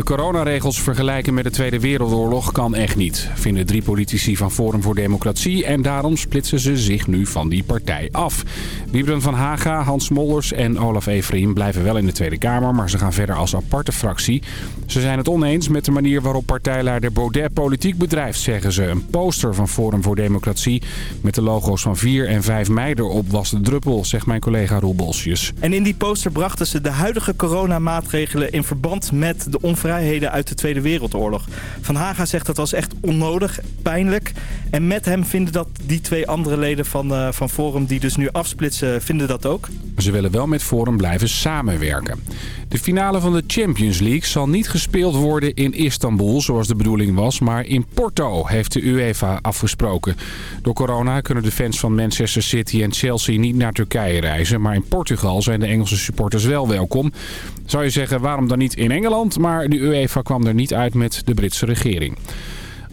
De coronaregels vergelijken met de Tweede Wereldoorlog kan echt niet, vinden drie politici van Forum voor Democratie. En daarom splitsen ze zich nu van die partij af. Wiebren van Haga, Hans Mollers en Olaf Everien blijven wel in de Tweede Kamer, maar ze gaan verder als aparte fractie. Ze zijn het oneens met de manier waarop partijleider Baudet politiek bedrijft, zeggen ze. Een poster van Forum voor Democratie met de logo's van 4 en 5 mei erop was de druppel, zegt mijn collega Roel Bolsjes. En in die poster brachten ze de huidige coronamaatregelen in verband met de onvrijheden uit de Tweede Wereldoorlog. Van Haga zegt dat was echt onnodig, pijnlijk. En met hem vinden dat die twee andere leden van, uh, van Forum die dus nu afsplitsen, vinden dat ook. Ze willen wel met Forum blijven samenwerken. De finale van de Champions League zal niet gespeeld worden in Istanbul zoals de bedoeling was, maar in Porto heeft de UEFA afgesproken. Door corona kunnen de fans van Manchester City en Chelsea niet naar Turkije reizen, maar in Portugal zijn de Engelse supporters wel welkom. Zou je zeggen, waarom dan niet in Engeland? Maar de UEFA kwam er niet uit met de Britse regering.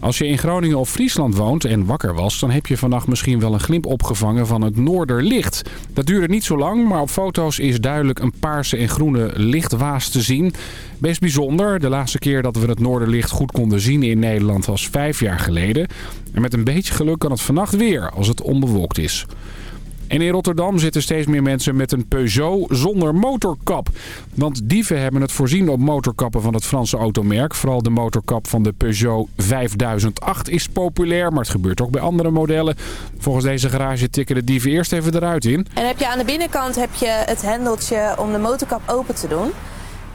Als je in Groningen of Friesland woont en wakker was... dan heb je vannacht misschien wel een glimp opgevangen van het Noorderlicht. Dat duurde niet zo lang, maar op foto's is duidelijk een paarse en groene lichtwaas te zien. Best bijzonder. De laatste keer dat we het Noorderlicht goed konden zien in Nederland was vijf jaar geleden. En met een beetje geluk kan het vannacht weer als het onbewolkt is. En in Rotterdam zitten steeds meer mensen met een Peugeot zonder motorkap. Want dieven hebben het voorzien op motorkappen van het Franse automerk. Vooral de motorkap van de Peugeot 5008 is populair, maar het gebeurt ook bij andere modellen. Volgens deze garage tikken de dieven eerst even eruit in. En heb je aan de binnenkant heb je het hendeltje om de motorkap open te doen.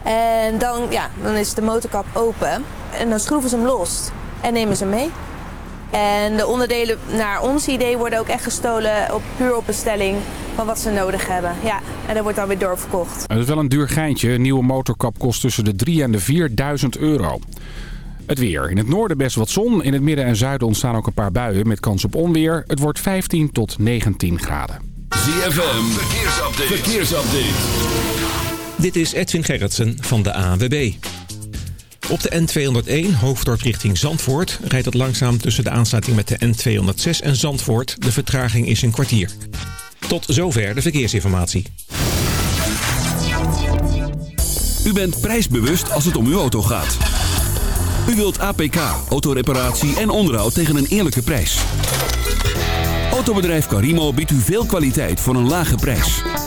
En dan, ja, dan is de motorkap open en dan schroeven ze hem los en nemen ze mee. En de onderdelen naar ons idee worden ook echt gestolen op, puur op bestelling van wat ze nodig hebben. Ja, en dat wordt dan weer doorverkocht. Het is wel een duur geintje. Een nieuwe motorkap kost tussen de 3 en de 4000 euro. Het weer. In het noorden best wat zon. In het midden en zuiden ontstaan ook een paar buien met kans op onweer. Het wordt 15 tot 19 graden. ZFM, verkeersupdate. verkeersupdate. Dit is Edwin Gerritsen van de ANWB. Op de N201, hoofddorp richting Zandvoort, rijdt het langzaam tussen de aansluiting met de N206 en Zandvoort. De vertraging is een kwartier. Tot zover de verkeersinformatie. U bent prijsbewust als het om uw auto gaat. U wilt APK, autoreparatie en onderhoud tegen een eerlijke prijs. Autobedrijf Carimo biedt u veel kwaliteit voor een lage prijs.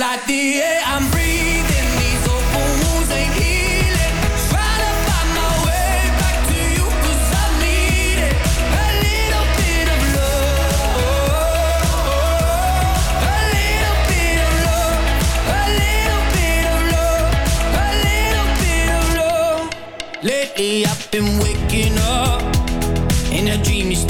like the air I'm breathing. Lately I've been waking up in a dreamy state.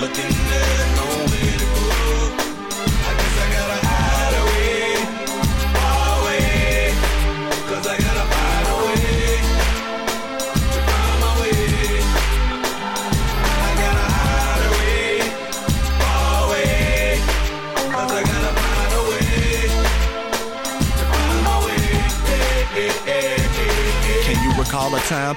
looking there's nowhere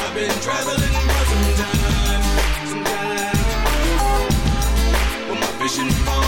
I've been traveling my vision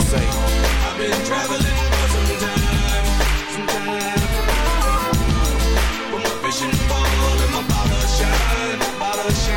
say. I've been traveling for some time, some time. My vision bold and my bottle shine, bottle shine,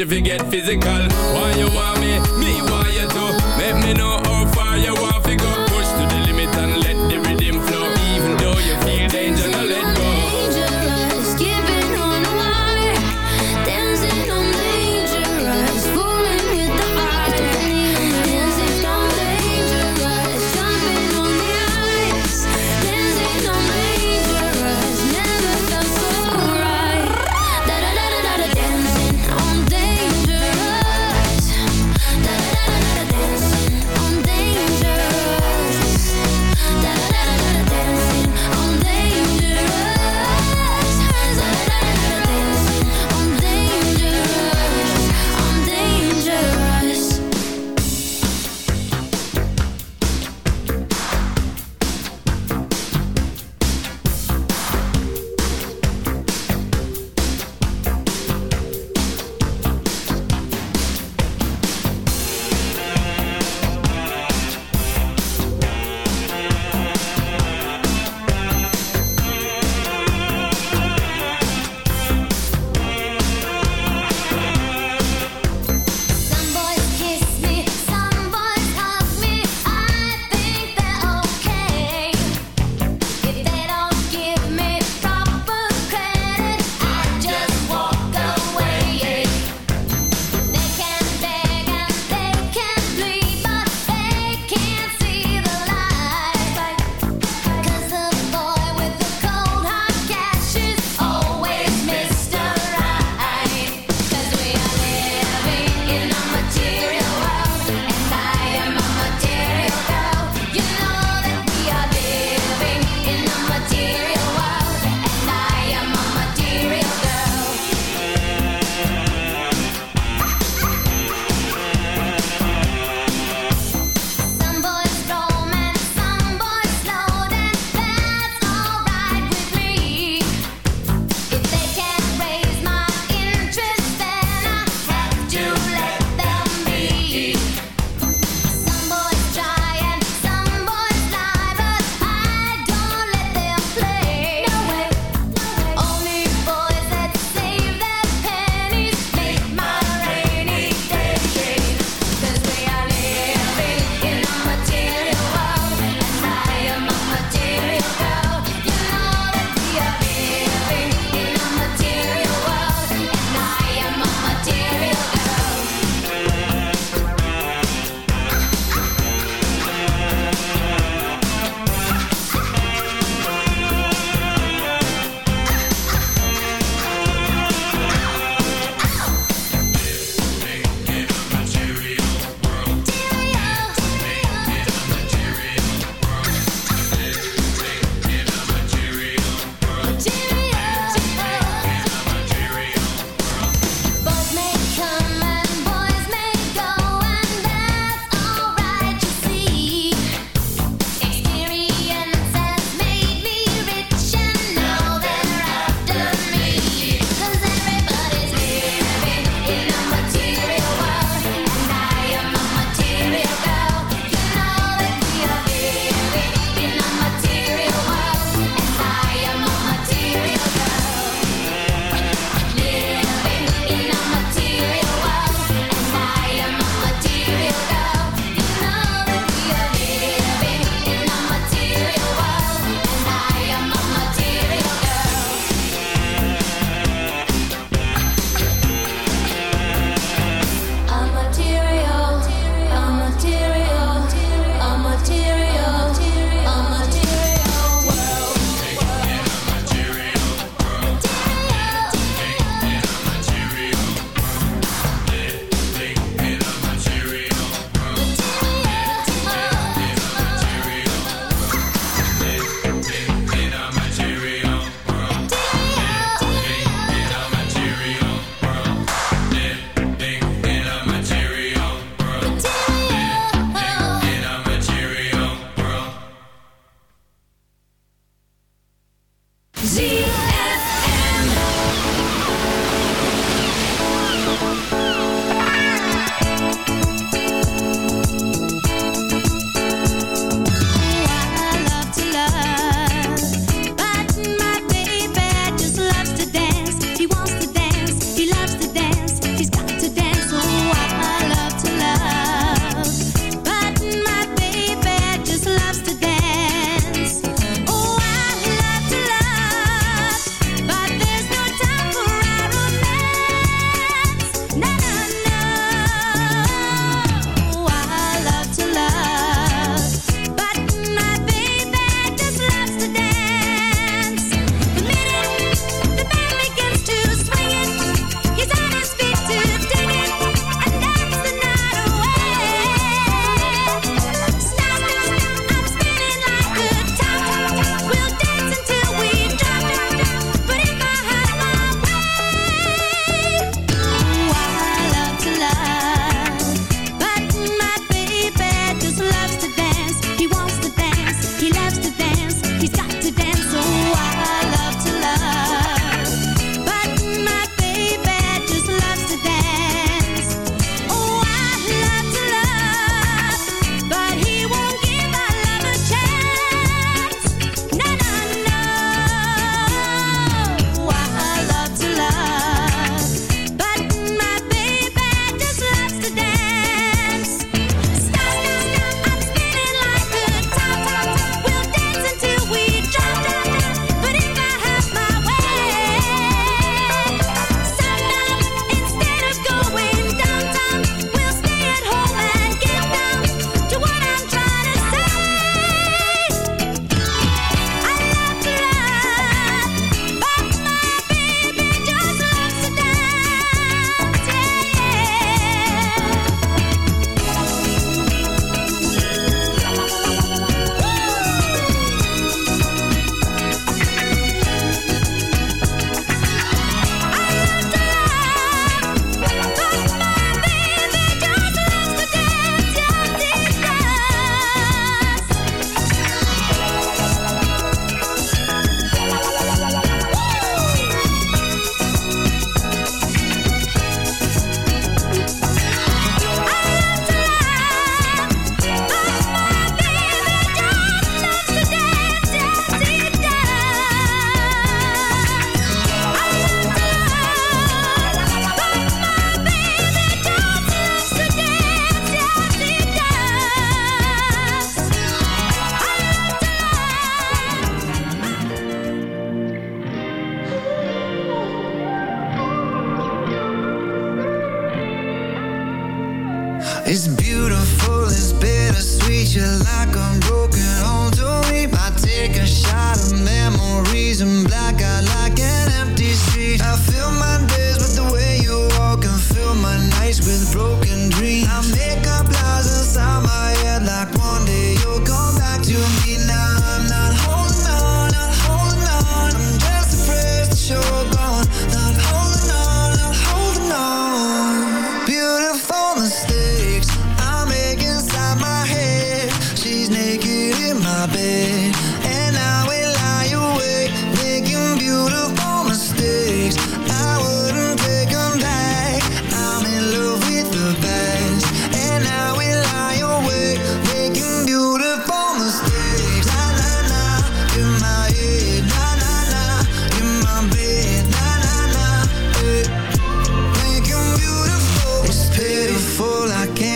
if you get physical.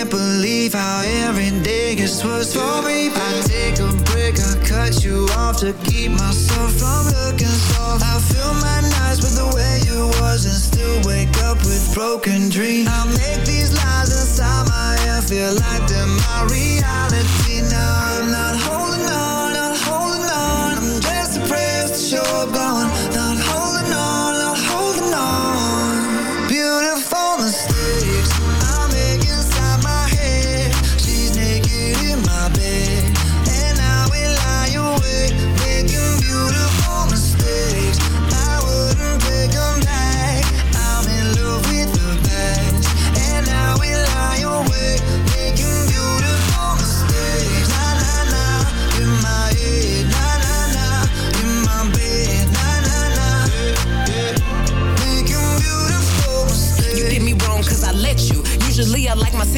Can't believe how every day gets worse for me. I take a break, I cut you off to keep myself from looking soft. I fill my nights with the way you was and still wake up with broken dreams. I make these lies inside my head feel like they're my reality. Now I'm not holding on, not holding on. I'm just depressed that you're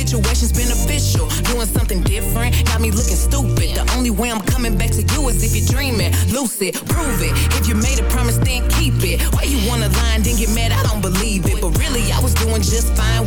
situations beneficial. Doing something different got me looking stupid. The only way I'm coming back to you is if you're dreaming. Lucid, prove it. If you made a promise, then keep it. Why you wanna lie and then get mad? I don't believe it. But really, I was doing just fine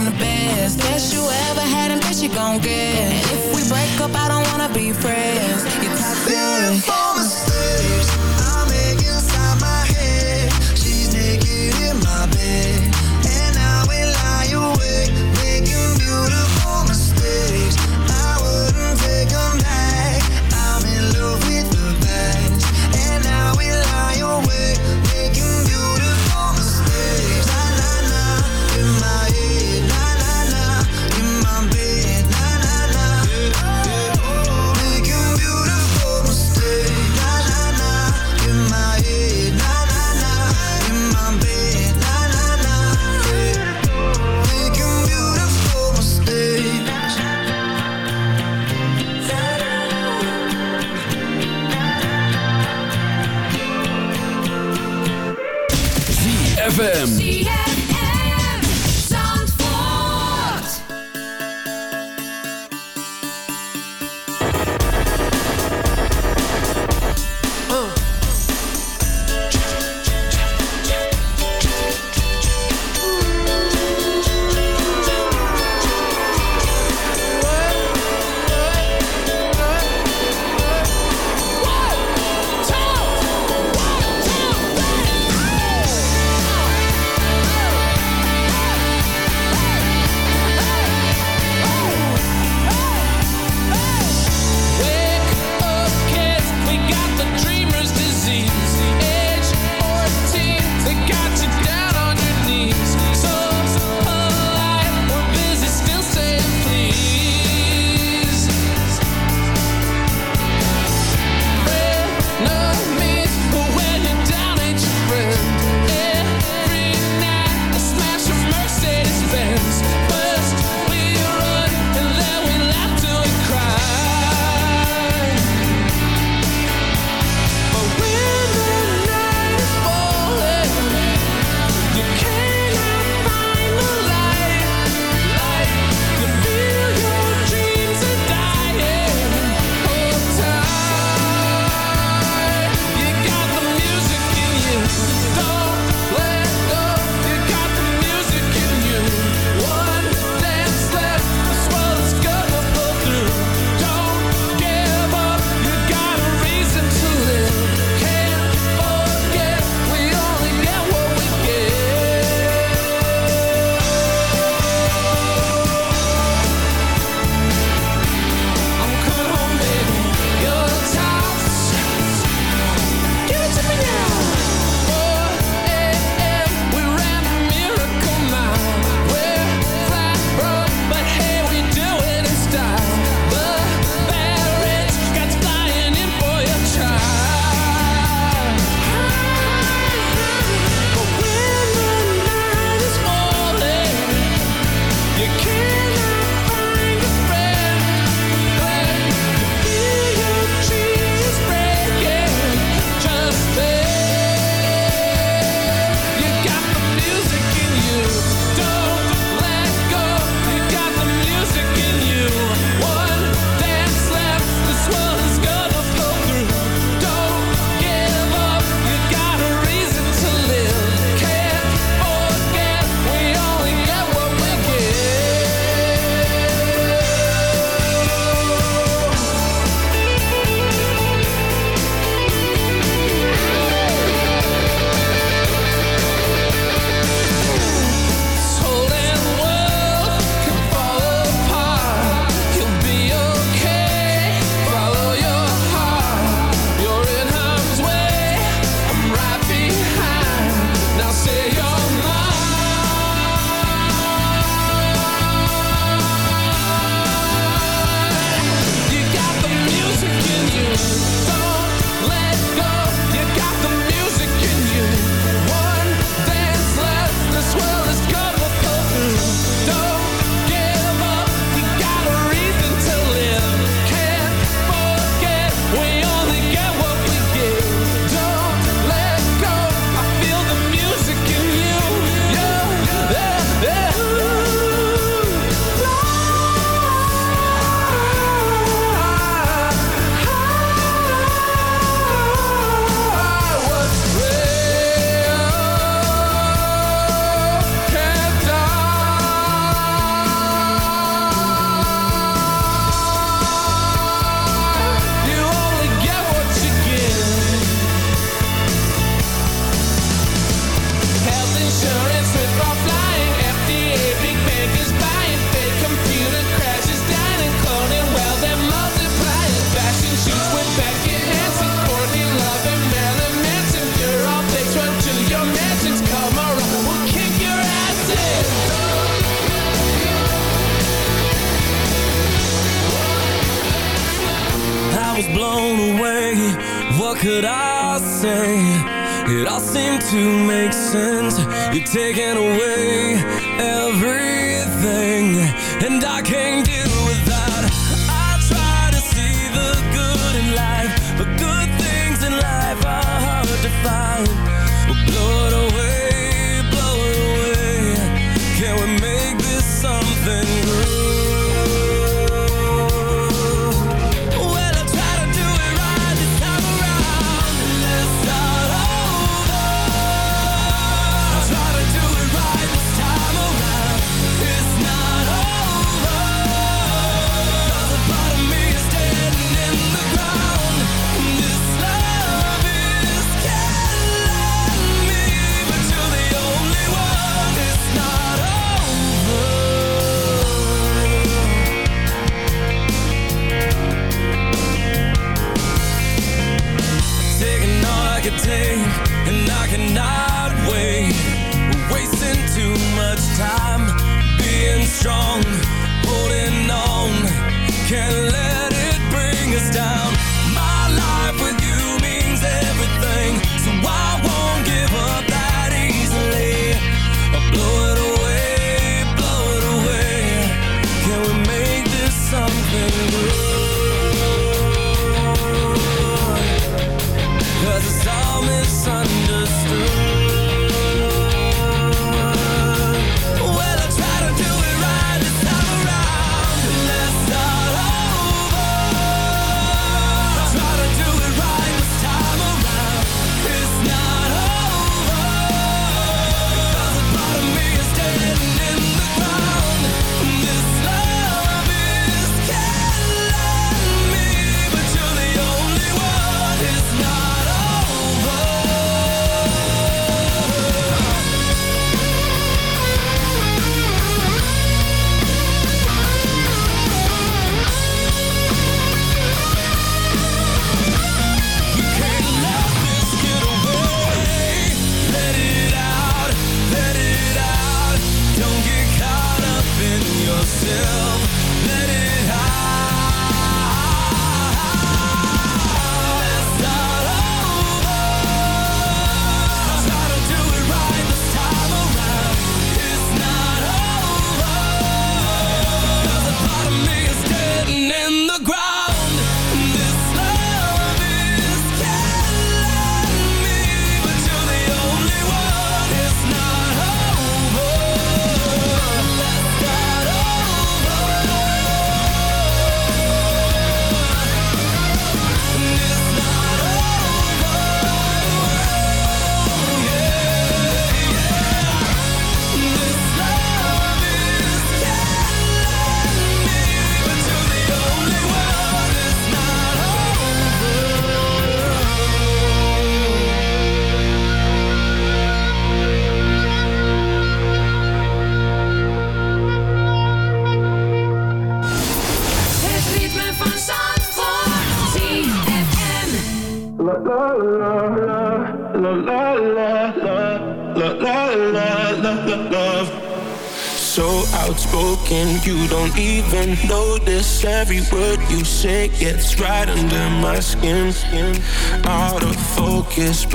I'm the best. Best you ever had and best you gon' get. And if we break up, I don't wanna be friends. You're toxic. Beautiful mistakes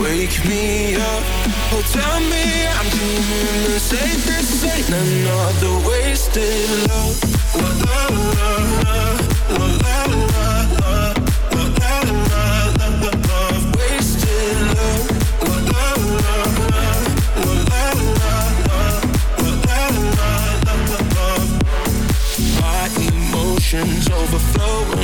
Wake me up, oh tell me I'm dreaming The safest ain't another wasted love La la la la, la la la la La la la la la, wasted love La la la la, la la la la La la la la, My emotions overflowing